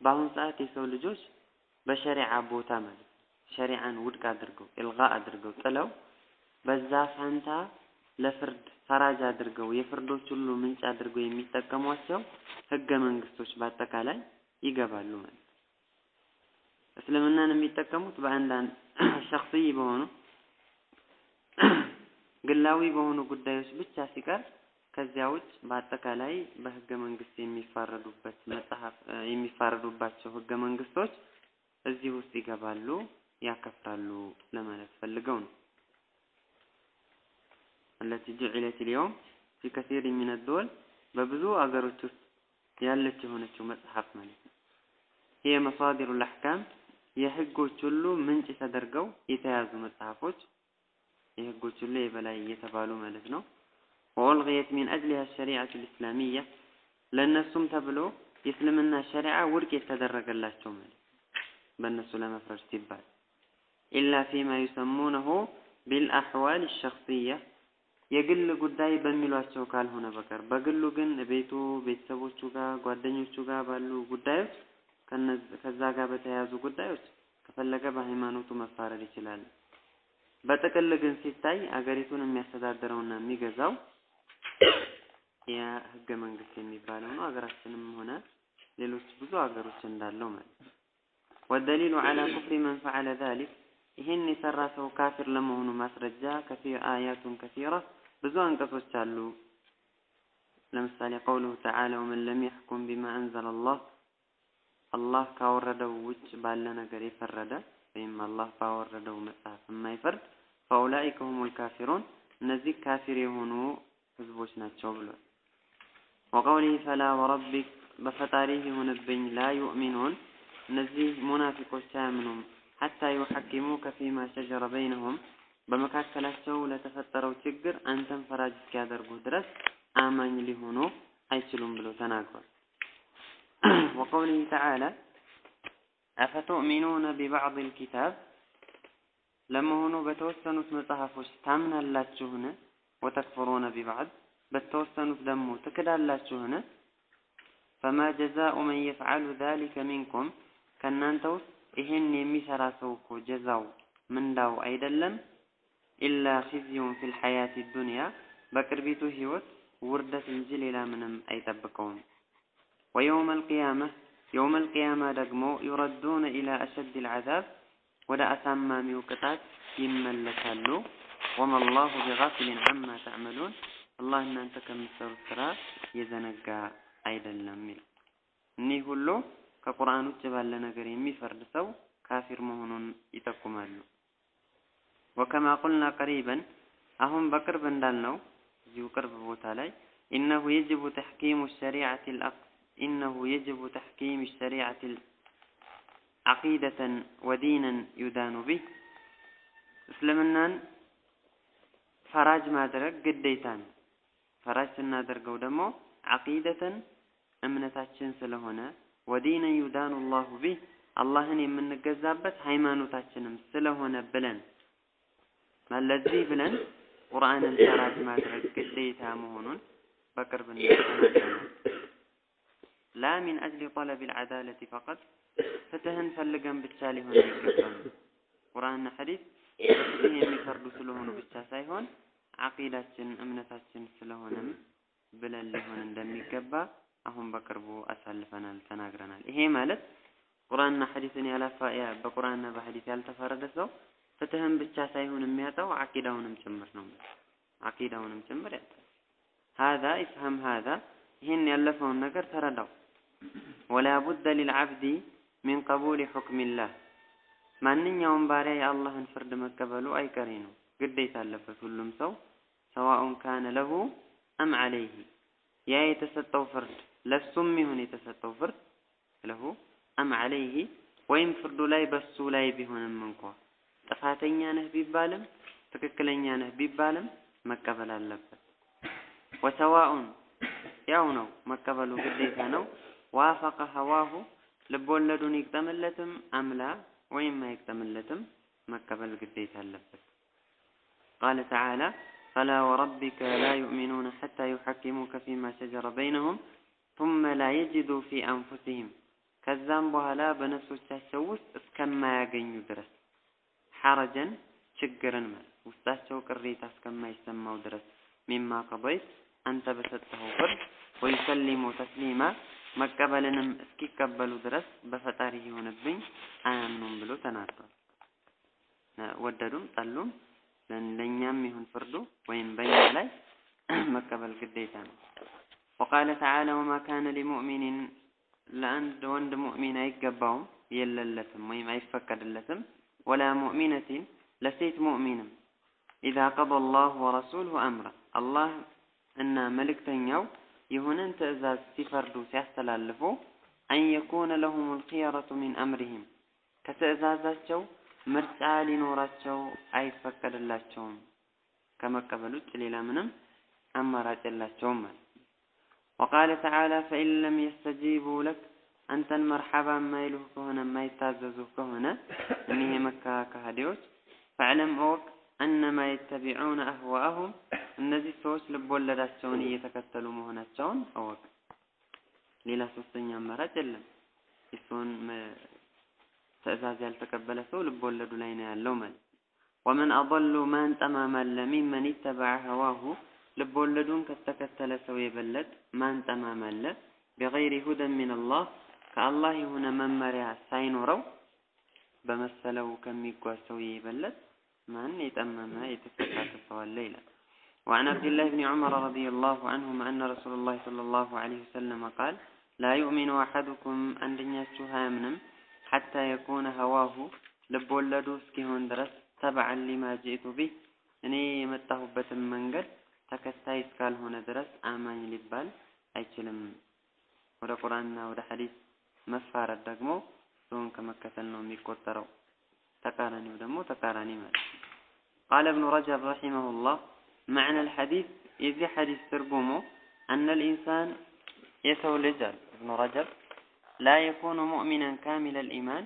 በአሁን ሰዓት የሰው ልጆች በሸሪዓ ቦታ ማለት ሸሪዓን ውድቅ አድርገው ኢልጋ አድርገው ጥለው በዛ ፋንታ ለፍርድ ፈራጅ አድርገው የፍርዶች ሁሉ ምንጭ አድርገው የሚጠቀሟቸው ህገ መንግስቶች በአጠቃላይ ይገባሉ ማለት እስልምናን የሚጠቀሙት በአንዳንድ ሸክስይ በሆኑ ግላዊ በሆኑ ጉዳዮች ብቻ ሲቀር ከዚያ ውጭ በአጠቃላይ በህገ መንግስት የሚፋረዱበት መጽሐፍ የሚፋረዱባቸው ህገ መንግስቶች እዚህ ውስጥ ይገባሉ፣ ያከፍራሉ ለማለት ፈልገው ነው። التي جعلت اليوم في كثير من الدول በብዙ አገሮች ውስጥ ያለች የሆነችው መጽሐፍ ማለት ነው። ይሄ መሳዲሩ الأحكام የህጎች ሁሉ ምንጭ ተደርገው የተያዙ መጽሐፎች የህጎች ሁሉ የበላይ እየተባሉ ማለት ነው። ወልገየት ሚን አጅሊሃ ሸሪዓቱ ልእስላሚያ ለእነሱም ተብሎ የእስልምና ሸሪዓ ውድቅ የተደረገላቸው ማለት በእነሱ ለመፍረድ ሲባል ኢላ ፊማ ዩሰሙነሁ ቢልአሕዋል ሸክስያ የግል ጉዳይ በሚሏቸው ካልሆነ በቀር በግሉ ግን ቤቱ፣ ቤተሰቦቹ ጋር፣ ጓደኞቹ ጋር ባሉ ጉዳዮች ከዛ ጋር በተያያዙ ጉዳዮች ከፈለገ በሃይማኖቱ መፋረድ ይችላል። በጥቅል ግን ሲታይ አገሪቱን የሚያስተዳድረውና የሚገዛው የህገ መንግስት የሚባለው ነው። ሀገራችንም ሆነ ሌሎች ብዙ ሀገሮች እንዳለው ማለት ወደሊሉ ዐላ ኩፍሪ መን ፈዐለ ዛሊክ ይህን የሰራ ሰው ካፊር ለመሆኑ ማስረጃ ከሲር አያቱን ከሲራ ብዙ አንቀጾች አሉ። ለምሳሌ قوله تعالى ومن لم يحكم بما أنزل الله አላህ ካወረደው ውጭ ባለ ነገር የፈረደ ወይም አላህ ባወረደው መጽሐፍ የማይፈርድ فأولئك هم الكافرون እነዚህ ካፊር የሆኑ ህዝቦች ናቸው ብሏል። وقوله فلا وربك በፈጣሪህ ይሁንብኝ لا يؤمنون እነዚህ ሙናፊቆች አያምኑም حتى يحكموك فيما شجر بينهم በመካከላቸው ለተፈጠረው ችግር አንተን ፈራጅ እስኪያደርጉ ድረስ አማኝ ሊሆኑ አይችሉም ብሎ ተናግሯል። ወቀውሊህ ተዓላ አፈቱእሚኑነ ቢባዕድ ልኪታብ ለመሆኑ በተወሰኑት መጽሐፎች ታምናላችሁን? ወተክፍሩነ ቢባዕድ በተወሰኑት ደግሞ ትክዳላችሁን? ፈማ ጀዛኡ መን የፍዓሉ ዛሊከ ሚንኩም ከእናንተ ውስጥ ይሄን የሚሰራ ሰው እኮ ጀዛው ምንዳው አይደለም ኢላ ኺዝዩን ፊል ሐያቲ ዱንያ በቅርቢቱ ህይወት ውርደት እንጂ ሌላ ምንም አይጠብቀውም። ወየውመ አልቂያማ የውመ አልቂያማ ደግሞ ዩረዱነ ኢላ አሸድ ልዓዛብ ወደ አሳማሚው ቅጣት ይመለሳሉ። ወመላሁ ቢጋፊሊን አማ ተዕመሉን አላህ እናንተ ከምትሰሩት ስራ የዘነጋ አይደለም ይላል። እኒህ ሁሉ ከቁርአን ውጭ ባለ ነገር የሚፈርድ ሰው ካፊር መሆኑን ይጠቁማሉ። ወከማ ቁልና ቀሪበን አሁን በቅርብ እንዳልነው እዚሁ ቅርብ ቦታ ላይ ኢነሁ የጅቡ ተሕኪሙ ሸሪዓት ኢነሁ የጅቡ ተሕኪም ሸሪዓት ዓቂደተን ወዲነን ዩዳኑ ቢህ እስልምናን ፈራጅ ማድረግ ግዴታ ነው። ፈራጅ ስናደርገው ደግሞ ዓቂደተን እምነታችን ስለሆነ ወዲነን ዩዳኑ ላሁ ቢህ አላህን የምንገዛበት ሃይማኖታችንም ስለሆነ ብለን ለዚህ ብለን ቁርአንን ፈራጅ ማድረግ ግዴታ መሆኑን በቅርብ ተናግረናል። ላ ሚን አጅሊ ጠለብ ልዓዳለቲ ፈቀጥ ፍትህን ፈልገን ብቻ ሊሆን አይገባም። ቁርአንና ሐዲስ ፍትህ የሚፈርዱ ስለሆኑ ብቻ ሳይሆን ዓቂዳችን እምነታችን ስለሆነም ብለን ሊሆን እንደሚገባ አሁን በቅርቡ አሳልፈናል፣ ተናግረናል። ይሄ ማለት ቁርአንና ሐዲስን ያላፋ በቁርአንና በሐዲስ ያልተፈረደ ሰው ፍትህን ብቻ ሳይሆን የሚያጣው ዓቂዳውንም ጭምር ነው። ዓቂዳውንም ጭምር ያጣል። ሀዛ ኢፍሀም ሀዛ ይህን ያለፈውን ነገር ተረዳው። ولا بد للعبد من قبول حكم الله ማንኛውም ባሪያ የአላህን ፍርድ መቀበሉ አይቀሬ ነው፣ ግዴታ አለበት ሁሉም ሰው። سواء كان له أم عليه ያ የተሰጠው ፍርድ ለሱም ይሁን የተሰጠው ፍርድ له أم عليه ወይም ፍርዱ ላይ በሱ ላይ ቢሆንም እንኳ ጥፋተኛ ነህ ቢባልም ትክክለኛ ነህ ቢባልም መቀበል አለበት። ወሰዋኡን ያው ነው። መቀበሉ ግዴታ ነው። ዋፈቀ ሀዋሁ ልቦለዱን ይግጠምለትም አምላ ወይም አይግጠምለትም መቀበል ግዴታ አለበት። ቃለ ተዓላ ፈላ ወረቢከ ላ ዩእሚኑነ ሐታ ዩሐኪሙከ ፊማ ሸጀረ በይነሁም ثመ ላ የጅዱ ፊ አንፉሲህም ከዛም በኋላ በነፍሶቻቸው ውስጥ እስከማያገኙ ድረስ ሐረጀን ችግርን ማለት ውስጣቸው ቅሬታ እስከማይሰማው ድረስ ሚማ ቀضይት አንተ በሰጠኸው ፍርድ ወይሰሊሙ ተስሊማ መቀበልንም እስኪቀበሉ ድረስ በፈጣሪ ይሆንብኝ አያምኑም ብሎ ተናግሯል። ወደዱም ጠሉም ለእኛም ይሁን ፍርዱ ወይም በእኛ ላይ መቀበል ግዴታ ነው። ወቃለ ተዓላ ወማ ካነ ሊሙእሚኒን ለአንድ ወንድ ሙእሚን አይገባውም የለለትም ወይም አይፈቀድለትም ወላ ሙእሚነቲን ለሴት ሙእሚንም ኢዛ ቀደ አላሁ ወረሱሉሁ አምራ አላህ እና መልእክተኛው የሆነን ትእዛዝ ሲፈርዱ ሲያስተላልፉ አን የኩነ ለሁም ልክየረቱ ሚን አምሪሂም ከትእዛዛቸው ምርጫ ሊኖራቸው አይፈቀድላቸውም። ከመቀበል ውጭ ሌላ ምንም አማራጭ የላቸውም ማለት ወቃለ ተዓላ ፈኢን ለም የስተጂቡ ለክ አንተን መርሐባ የማይሉህ ከሆነ የማይታዘዙህ ከሆነ እኒህ የመካ ከሃዲዎች ፈዕለም እወቅ አነማ የተቢዑነ አህዋአሁም እነዚህ ሰዎች ልቦለዳቸውን እየተከተሉ መሆናቸውን እወቅ። ሌላ ሶስተኛ አማራጭ የለም። የሰውን ትእዛዝ ያልተቀበለ ሰው ልቦለዱ ላይ ነው ያለው ማለት ወመን አضሉ ማን ጠማማለ ሚመን ይተበዐ ሀዋሁ። ልቦለዱን ከተከተለ ሰው የበለጥ ማን ጠማማለ ቢገይሪ ሁደን ሚን አላህ። ከአላህ የሆነ መመሪያ ሳይኖረው በመሰለው ከሚጓዝ ሰው የበለጥ ማን የጠመመ የተሳሳተ ሰው አለ ይላል። وعن عبد الله بن عمر رضي الله عنهما أن رسول الله صلى الله عليه وسلم قال ላ ዩእሚኑ አሐዱኩም አንደኛችሁ አያምንም ሐታ የኩነ ሀዋሁ ልብ ወለዱ እስኪሆን ድረስ ተበዐን ሊማ ጅእቱ ቢህ እኔ የመጣሁበትን መንገድ ተከታይ እስካልሆነ ድረስ አማኝ ሊባል አይችልም። ወደ ቁርአንና ወደ ሐዲስ መፋረድ ደግሞ እሱን ከመከተል ነው የሚቆጠረው። ተቃራኒው ደግሞ ተቃራኒ ማለት ነው። ቃለ እብኑ ረጀብ ረሒመሁላህ መዕነ ልሐዲስ የዚህ ሐዲስ ትርጉሙ አነ ልኢንሳን የሰው ልጅ አሉ እብኑ ረጀብ ላ የኩኑ ሙእሚናን ካሚለ ልኢማን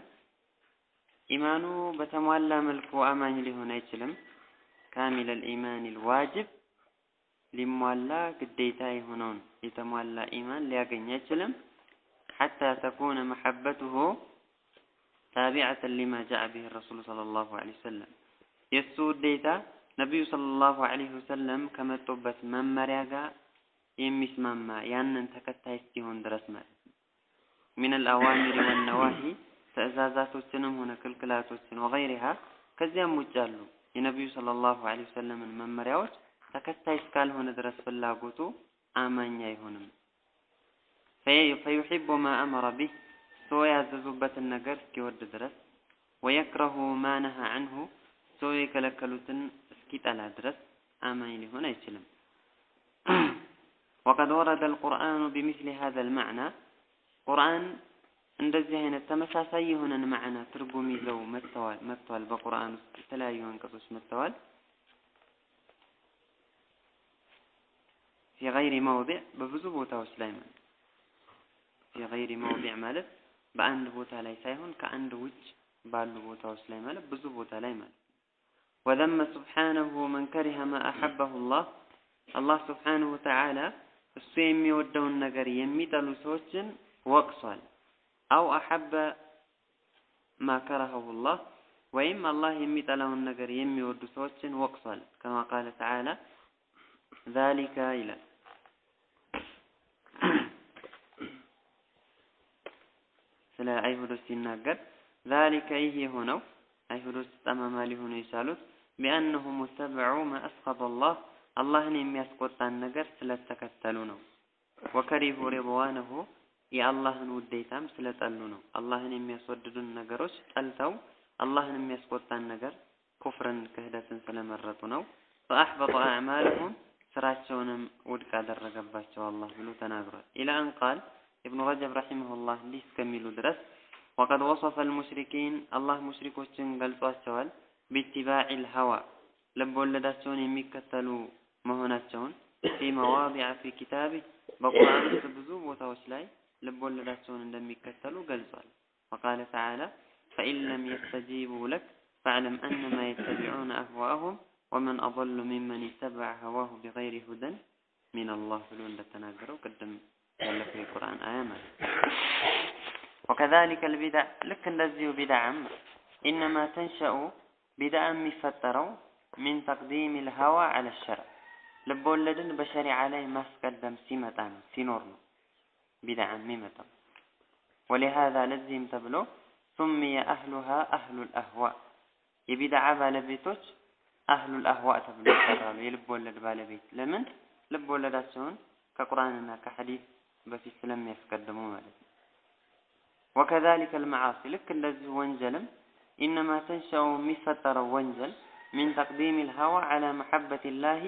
ኢማኑ በተሟላ መልኩ አማኝ ሊሆን አይችልም። ካሚለ ልኢማን ልዋጅብ ሊሟላ ግዴታ የሆነውን የተሟላ ኢማን ሊያገኝ አይችልም። ሐታ ተኩነ መሐበቱሁ ታቢዐተን ሊማ ጃአ ቢህ ረሱሉ ሰለላሁ ዐለይሂ ወሰለም የእሱ ውዴታ ነቢዩ ሰለላሁ ዐለይሂ ወሰለም ከመጡበት መመሪያ ጋር የሚስማማ ያንን ተከታይ እስኪሆን ድረስ ማለት ነው። ሚን አልአዋሚር ወነዋሂ ትእዛዛቶችንም ሆነ ክልክላቶችን ወገይሪሃ ከዚያም ውጭ አሉ የነቢዩ ሰለላሁ ዐለይሂ ወሰለምን መመሪያዎች ተከታይ እስካልሆነ ድረስ ፍላጎቱ አማኝ አይሆንም። ፈዩሒቡ ማ አመረ ቢህ ሰው ያዘዙበትን ነገር እስኪወድ ድረስ ወየክረሁ ማ አንሁ ሰው የከለከሉትን እስኪጠላ ድረስ አማኝ ሊሆን አይችልም። ወቀድ ወረደ አልቁርአኑ ቢሚስሊ ሀዛ አልማዕና ቁርአን እንደዚህ አይነት ተመሳሳይ የሆነን ማዕና ትርጉም ይዘው መጥተዋል መጥተዋል። በቁርአን ውስጥ የተለያዩ አንቀጾች መጥተዋል። ፊ ገይሪ በብዙ ቦታዎች ላይ ማለት ፊ ገይሪ ማለት በአንድ ቦታ ላይ ሳይሆን ከአንድ ውጭ ባሉ ቦታዎች ላይ ማለት ብዙ ቦታ ላይ ማለት ወዘመ ሱብሓነሁ መን ከሪሀ ማ አሐበሁ ላህ አላህ ስብሓነሁ ወተዓላ እሱ የሚወደውን ነገር የሚጠሉ ሰዎችን ወቅሷል። አው አሐበ ማ ከረሀሁ ላህ ወይም አላህ የሚጠላውን ነገር የሚወዱ ሰዎችን ወቅሷል። ከማ ቃለ ተዓላ ዛሊከ ይላል ስለ አይሁዶች ሲናገር ዛሊከ ይህ የሆነው አይሁዶች ጠማማ ሊሆኑ የቻሉት ቢአነሁም ወተበዑ ማ አስኸጠ ላህ አላህን የሚያስቆጣን ነገር ስለተከተሉ ነው። ወከሪሁ ሪድዋነሁ የአላህን ውዴታም ስለጠሉ ነው። አላህን የሚያስወድዱን ነገሮች ጠልተው አላህን የሚያስቆጣን ነገር ኩፍርን፣ ክህደትን ስለመረጡ ነው። ፈአሕበጠ አዕማለሁም ስራቸውንም ውድቅ አደረገባቸው አላህ ብሎ ተናግሯል። ኢላ አን ቃል ኢብኑ ረጀብ ረሒመሁላህ እንዲህ እስከሚሉ ድረስ وقد وصف المشركين አላህ ሙሽሪኮችን ገልጿቸዋል። باتباع الهوى ልብ ወለዳቸውን የሚከተሉ መሆናቸውን في مواضع في كتابه በቁርአን ውስጥ ብዙ ቦታዎች ላይ ልብ ወለዳቸውን እንደሚከተሉ ገልጿል። وقال تعالى فإن لم يستجيبوا لك فاعلم أنما يتبعون أهواءهم ومن أضل ممن اتبع هواه بغير هدى من الله ብሎ እንደተናገረው ቅድም ያለፈው የቁርአን አያ ማለት ወከዛሊከ ልቢድዕ ልክ እንደዚሁ ቢድዓም ኢነማ ተንሸኡ ቢድዓ የሚፈጠረው ሚን ተቅዲም ልሀዋ ዐለ ሸርዕ ልብ ወለድን በሸሪዓ ላይ ማስቀደም ሲመጣ ነው ሲኖር ነው ቢድዓ የሚመጣው። ወሊሃዛ ለዚህም ተብሎ ሱሚየ አህሉሃ አህሉል አህዋ የቢድዓ ባለቤቶች አህሉል አህዋ ተብሎ ይጠራሉ። የልብ ወለድ ባለቤት ለምን ልብ ወለዳቸውን ከቁርአንና ከሐዲስ በፊት ስለሚያስቀድሙ ማለት ነው። ወከዛሊከ አልመዓሲ ልክ እንደዚሁ ወንጀልም ኢነማ ተንሸኡ የሚፈጠረው ወንጀል ሚን ተቅዲም ልሀዋ ዐላ መሐበት ላሂ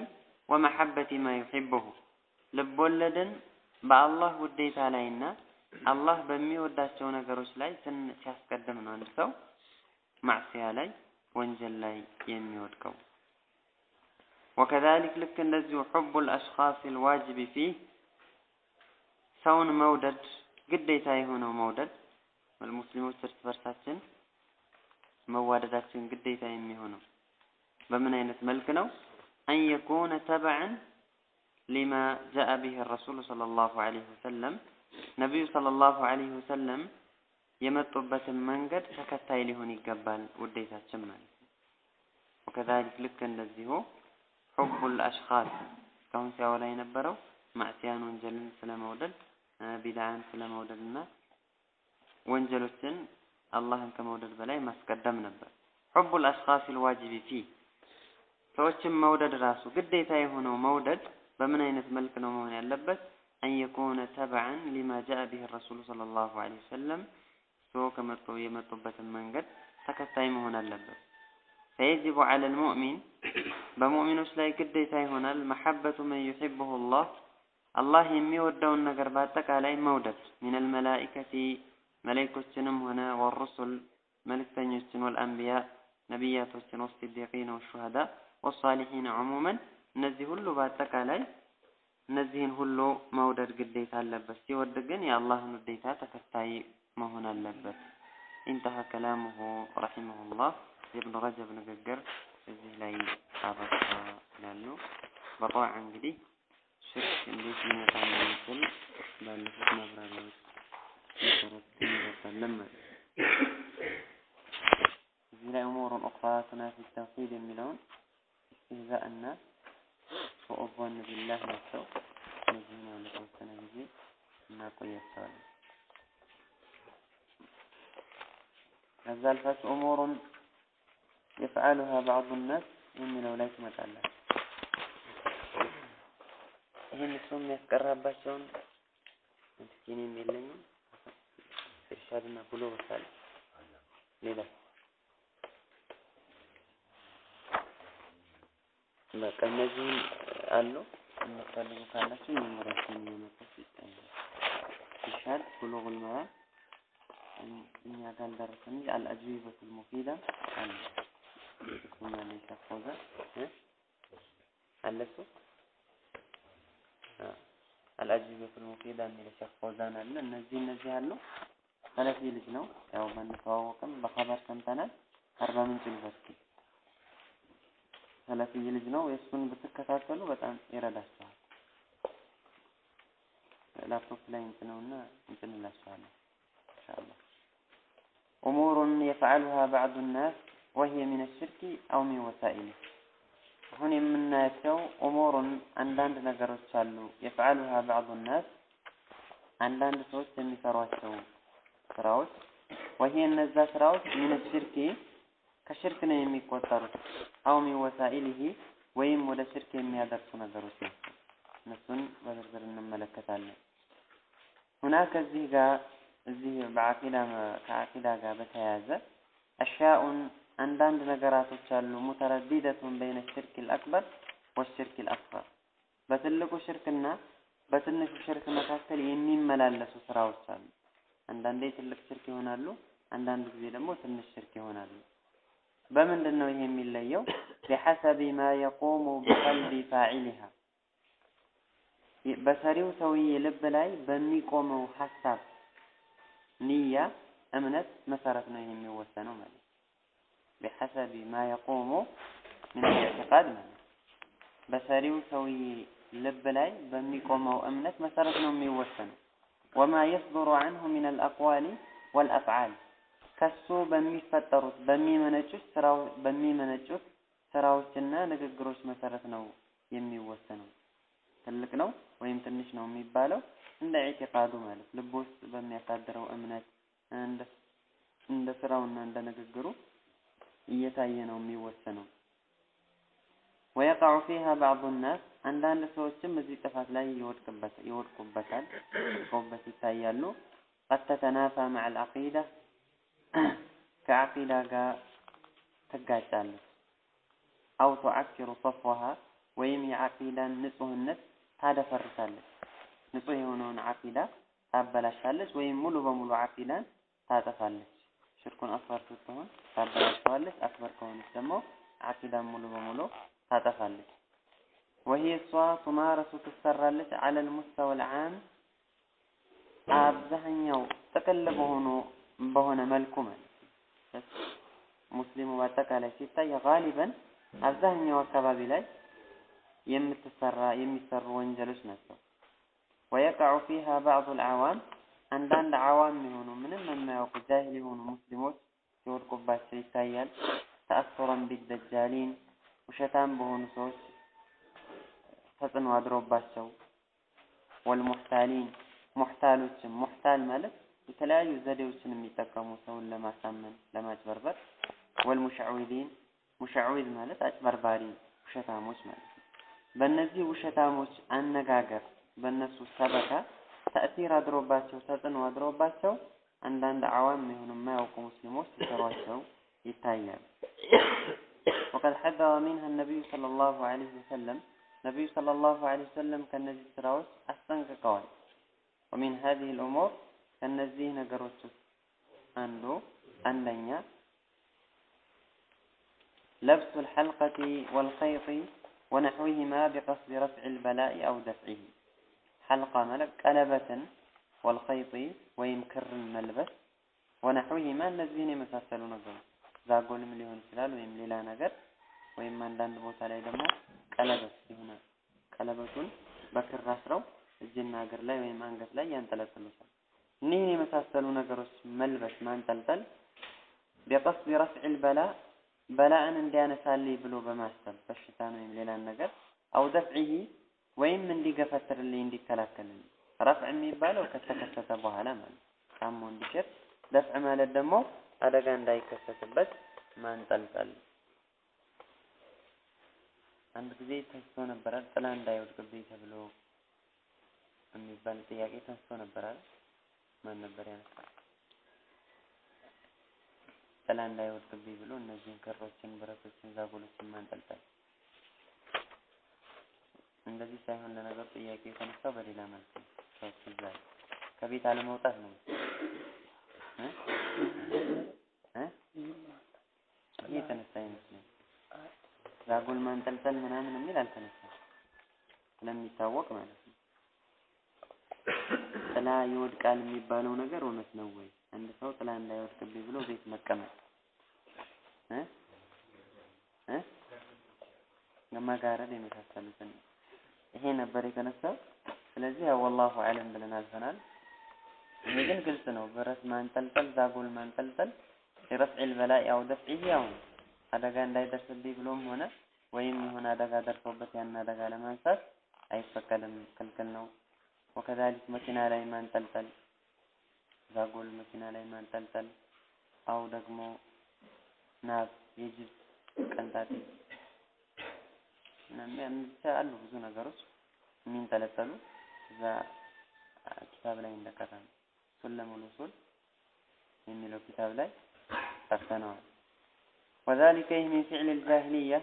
ወመሐበት ማ ዩሒቡሁ ልብ ወለድን በአላህ ውዴታ ላይና አላህ በሚወዳቸው ነገሮች ላይ ሲያስቀድም ነው አንድ ሰው ማዕሲያ ላይ ወንጀል ላይ የሚወድቀው። ወከዛሊክ ልክ እንደዚሁ ሑቡ ልአሽኻስ ልዋጅቢ ፊህ ሰውን መውደድ ግዴታ የሆነው መውደድ ሙስሊሞች እርስ በርሳችን መዋደዳችን ግዴታ የሚሆነው በምን አይነት መልክ ነው? አን የኩነ ተበዐን ሊማ ጃአ ቢህ ረሱሉ ሰለላሁ ዐለይሂ ወሰለም ነቢዩ ሰለላሁ ዐለይሂ ወሰለም የመጡበትን መንገድ ተከታይ ሊሆን ይገባል ውዴታችን ማለት ነው። وكذلك ልክ እንደዚሁ حب الأشخاص እስካሁን ሲያወራ የነበረው ማዕሲያን ወንጀልን ስለመውደድ ቢድዓን ስለመውደድና ወንጀሎችን አላህን ከመውደድ በላይ ማስቀደም ነበር። حب الأشخاص الواجب فيه ሰዎችን መውደድ ራሱ ግዴታ የሆነው መውደድ በምን አይነት መልክ ነው መሆን ያለበት? أن يكون تبعا لما جاء به الرسول صلى الله عليه وسلم ሰው ከመጡ የመጡበትን መንገድ ተከታይ መሆን አለበት። ፈየጅቡ ዐለል ሙእሚን በሙእሚኖች ላይ ግዴታ ይሆናል መሐበቱ መን ዩሒቡሁ ላህ አላህ የሚወደውን ነገር በአጠቃላይ መውደድ ሚነል መላኢከቲ መላይኮችንም ሆነ ወሩሱል መልክተኞችን ወልአንቢያ ነቢያቶችን ወስዲቂን ወሹሃዳ ወሳሊሒን ዑሙመን እነዚህ ሁሉ በአጠቃላይ እነዚህን ሁሉ መውደድ ግዴታ አለበት። ሲወድ ግን የአላህን ውዴታ ተከታይ መሆን አለበት። ኢንተሀ ከላሙሁ ረሒመሁላህ የብን ረጀብ ንግግር እዚህ ላይ አበቃ ይላሉ። በጧዕ እንግዲህ ሽርክ እንዴት ሊመጣ እንደሚችል ባለፉት ማብራሪያዎች መሰረት እንረዳለን እዚህ ላይ እሙሩን ኡኽራ ተውሂድ የሚለውን ኢስቲህዛእ እና ወኦቫን ቢላህ ናቸው። እነዚህን ያው ለተወሰነ ጊዜ እናቆያቸዋለን። ከዛ አልፋችሁ እሙሩን የፍዓሉሃ ባዕዱ ናስ የሚለው ላይ ትመጣላችሁ። ይህን እሱ የሚያስቀራባቸውን ምስኪኔም የለኝም። ኢርሻድና ብሎ በሳል ሌላ በቃ እነዚህም አሉ። የምትፈልጉ ካላችሁ መመሪያችን እየመጣች ኢርሻድ ብሉጉል መራም እኛ ጋር እንጂ አልአጅዊበቱል ሙፊዳ አለ። እሱም ያለ የተፈወዘ አለ እሱ አልአጅዊበቱል ሙፊዳ የሚል ሸክ ፈውዛን አለ እነዚህ እነዚህ አሉ ሰለፊ ልጅ ነው ያው ባንተዋወቅም በኸበር ሰምተናል አርባ ምንጭ ዩኒቨርሲቲ ሰለፊይ ልጅ ነው የእሱን ብትከታተሉ በጣም ይረዳችኋል ላፕቶፕ ላይ እንትነውና እንትንላችኋለሁ ኢንሻአላህ أمور يفعلها بعض الناس وهي من الشرك أو من وسائله አሁን የምናያቸው ኡሙሩን አንዳንድ ነገሮች አሉ። የፍዓሉሃ ባዕዱ ናስ አንዳንድ ሰዎች የሚሰሯቸው ስራዎች። ወይሄ እነዛ ስራዎች ሚን ሽርኪ ከሽርክ ነው የሚቆጠሩት። አው ሚን ወሳኢሊሂ ወይም ወደ ሽርክ የሚያደርሱ ነገሮች ናቸው። እነሱን በዝርዝር እንመለከታለን። ሁና ከዚህ ጋር እዚህ በአቂዳ ከአቂዳ ጋር በተያያዘ አሻኡን አንዳንድ ነገራቶች አሉ። ሙተረዲደቱን በይነ ሽርክ ልአክበር ወሽርክ ልአስፈር በትልቁ ሽርክና በትንሹ ሽርክ መካከል የሚመላለሱ ስራዎች አሉ። አንዳንዴ ትልቅ ሽርክ ይሆናሉ አንዳንድ ጊዜ ደግሞ ትንሽ ሽርክ ይሆናሉ። በምንድን ነው ይሄ የሚለየው? ቢሐሰቢ ማ የቆሙ ቢቀልቢ ፋዒሊሃ። በሰሪው ሰውዬ ልብ ላይ በሚቆመው ሀሳብ ንያ እምነት መሰረት ነው የሚወሰነው ማለት ማ የቆሙ ምን ኢዕቲቃድ ማለት በሰሪው ሰውዬ ልብ ላይ በሚቆመው እምነት መሰረት ነው የሚወሰነው። ወማ የስዱሩ አንሁ ምን አልአቅዋሊ ወልአፍዓል ከሱ በሚፈጠሩት በሚመነጩት ስራው በሚመነጩት ስራዎችና ንግግሮች መሰረት ነው የሚወሰነው። ትልቅ ነው ወይም ትንሽ ነው የሚባለው? እንደ ኢዕቲቃዱ ማለት ልብ ውስጥ በሚያሳድረው እምነት እንደ ስራውና እንደ ንግግሩ እየታየ ነው የሚወሰነው። ወየቃዑ ፊሃ ባዕዱ ናስ አንዳንድ ሰዎችም እዚህ ጥፋት ላይ ይወድቁበታል ወድቀውበት ይታያሉ። ቀድ ተተናፋ መዕ አልዓቂዳ ከዓቂዳ ጋር ትጋጫለች አው ቱዓኪሩ ሰፍወሃ ወይም የዓቂዳን ንጹህነት ታደፈርሳለች ንጹህ የሆነውን ዓቂዳ ታበላሻለች ወይም ሙሉ በሙሉ ዓቂዳን ታጠፋለች ሽርኩን አክበር ስትሆን ታበላሸዋለች አክበር ከሆነች ደግሞ ዓቂዳን ሙሉ በሙሉ ታጠፋለች። ወሂ እሷ ቱማረሱ ትሰራለች። አለል ሙስተወ ልዓም አብዛኛው ጥቅል በሆኑ በሆነ መልኩ ማለት ሙስሊሙ በአጠቃላይ ሲታይ ጋሊበን አብዛኛው አካባቢ ላይ የምትሰራ የሚሰሩ ወንጀሎች ናቸው። ወየቃዑ ፊሃ ባዕዱ ልአዋም አንዳንድ አዋም የሆኑ ምንም የማያውቁ ጃሂል የሆኑ ሙስሊሞች ሲወድቁባቸው ይታያል። ተአሱረን ቢደጃሊን ውሸታም በሆኑ ሰዎች ተጽዕኖ አድሮባቸው ወልሙሕታሊን ሙሕታሎችም ሙሕታል ማለት የተለያዩ ዘዴዎችን የሚጠቀሙ ሰውን ለማሳመን ለማጭበርበር ወልሙሻዊዲን ሙሻዊድ ማለት አጭበርባሪ ውሸታሞች ማለት ነው። በእነዚህ ውሸታሞች አነጋገር በእነሱ ሰበካ ተእሲር አድሮባቸው ተጽዕኖ አድሮባቸው አንዳንድ አዋም የሆኑ የማያውቁ ሙስሊሞች ሲሰሯቸው ይታያል። ወቀድ ሐዘረ ሚንሃ ነቢዩ ሰለላሁ ዐለይሂ ወሰለም ነቢዩ ሰለላሁ ዐለይሂ ወሰለም ከእነዚህ ስራዎች አስጠንቅቀዋል። ወሚን ሀዚህ ልኡሙር ከእነዚህ ነገሮች ውስጥ አንዱ አንደኛ لبس الحلقة والخيط ونحوهما بقصد رفع البلاء أو دفعه ሐልቃ መለቅ ቀለበትን ወልኸይጢ ወይም ክርን መልበስ ወነሑይማ እነዚህን የመሳሰሉ ነገሮች ዛጎልም ሊሆን ይችላል ወይም ሌላ ነገር ወይም አንዳንድ ቦታ ላይ ደግሞ ቀለበት ይሆናል። ቀለበቱን በክር አስረው እጅና እግር ላይ ወይም አንገት ላይ ያንጠለጥሉታል። እኒህን የመሳሰሉ ነገሮች መልበስ ማንጠልጠል ቢቀስድ ረፍዕ ልበላ በላእን እንዲያነሳልኝ ብሎ በማሰብ በሽታን ወይም ሌላን ነገር አው ደፍዒሂ ወይም እንዲገፈትርልኝ እንዲከላከልልኝ ረፍዕ የሚባለው ከተከሰተ በኋላ ማለት ታሞ እንዲሽር፣ ደፍዕ ማለት ደግሞ አደጋ እንዳይከሰትበት ማንጠልጠል። አንድ ጊዜ ተንስቶ ነበራል ጥላ እንዳይወድቅብኝ ተብሎ የሚባል ጥያቄ ተንስቶ ነበራል። ማን ነበር ያነሳ? ጥላ እንዳይወድቅብኝ ብሎ እነዚህን ክሮችን፣ ብረቶችን፣ ዛጎሎችን ማንጠልጠል። እንደዚህ ሳይሆን ለነገሩ ጥያቄ የተነሳው በሌላ መልክ ነው። እዛ ከቤት አለመውጣት ነው። ይሄ የተነሳ ይመስለኝ ዛጎል ማንጠልጠል ምናምን የሚል አልተነሳም። ስለሚታወቅ ማለት ነው። ጥላ ይወድቃል የሚባለው ነገር እውነት ነው ወይ? አንድ ሰው ጥላ እንዳይወድቅብኝ ብሎ ቤት መቀመጥ። እ? እ? መጋረድ የመሳሰሉትን ይሄ ነበር የተነሳው። ስለዚህ ያው ወላሁ አለም ብለን አልፈናል። ይሄ ግን ግልጽ ነው። ብረት ማንጠልጠል፣ ዛጎል ማንጠልጠል ረፍዕ ልበላኢ አው ደፍዒሂ ያው አደጋ እንዳይደርስብኝ ብሎም ሆነ ወይም የሆነ አደጋ ደርሶበት ያን አደጋ ለማንሳት አይፈቀድም፣ ክልክል ነው። ወከዛሊክ መኪና ላይ ማንጠልጠል፣ ዛጎል መኪና ላይ ማንጠልጠል፣ አው ደግሞ ናብ የጅብ ቀንጣጤ ብቻ አሉ ብዙ ነገሮች የሚንጠለጠሉ እዛ ኪታብ ላይ እንደቀረ ነው። ሱለሙል ኡሱል የሚለው ኪታብ ላይ ጠርተነዋል። ወዛሊከ ይህ ሚን ፊዕል ልጃሂልያ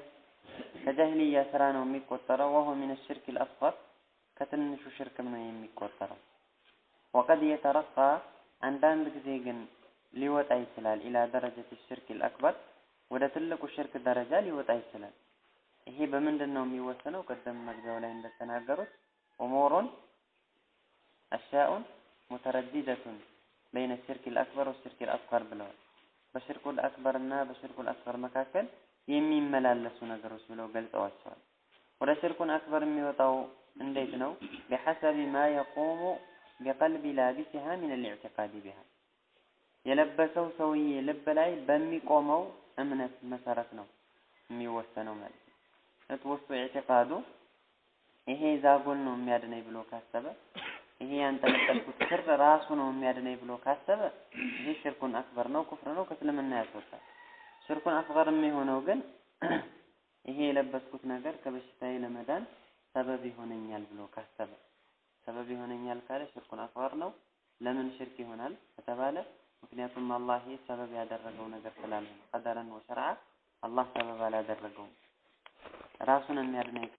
ከጃሂልያ ስራ ነው የሚቆጠረው። ወሆ ሚን ሽርክ ልአስፈር ከትንሹ ሽርክም ነው የሚቆጠረው። ወቀድ የተረፋ አንዳንድ ጊዜ ግን ሊወጣ ይችላል። ኢላ ደረጀት ሽርክ ልአክበር ወደ ትልቁ ሽርክ ደረጃ ሊወጣ ይችላል። ይሄ በምንድን ነው የሚወሰነው? ቅድም መግቢያው ላይ እንደተናገሩት أمور أشياء مترددة بين الشرك الأكبر والشرك الأصغر ብለዋል። በ الشرك الأكبر እና በ الشرك الأصغر መካከል የሚመላለሱ ነገሮች ብለው ገልጸዋቸዋል። ወደ الشرك الأكبر የሚወጣው እንዴት ነው? بحسب ما يقوم بقلب لابسها من الاعتقاد بها የለበሰው ሰውዬ ልብ ላይ በሚቆመው እምነት መሰረት ነው የሚወሰነው ማለት ነው። እትወስጡ ኢዕቲቃዱ ይሄ ዛጎል ነው የሚያድነኝ ብሎ ካሰበ ይሄ ያንጠለጠልኩት ክር ራሱ ነው የሚያድነኝ ብሎ ካሰበ ይሄ ሽርኩን አክበር ነው፣ ኩፍር ነው፣ ከእስልምና ያስወጣል። ሽርኩን አክበር የሚሆነው ግን ይሄ የለበስኩት ነገር ከበሽታዬ ለመዳን ሰበብ ይሆነኛል ብሎ ካሰበ ሰበብ ይሆነኛል ካለ ሽርኩን አክበር ነው። ለምን ሽርክ ይሆናል ከተባለ ምክንያቱም አላህ ሰበብ ያደረገው ነገር ስላልሆነ ቀደረን ወሸርዓ አላህ ሰበብ አላደረገውም። ራሱን የሚያድነኝ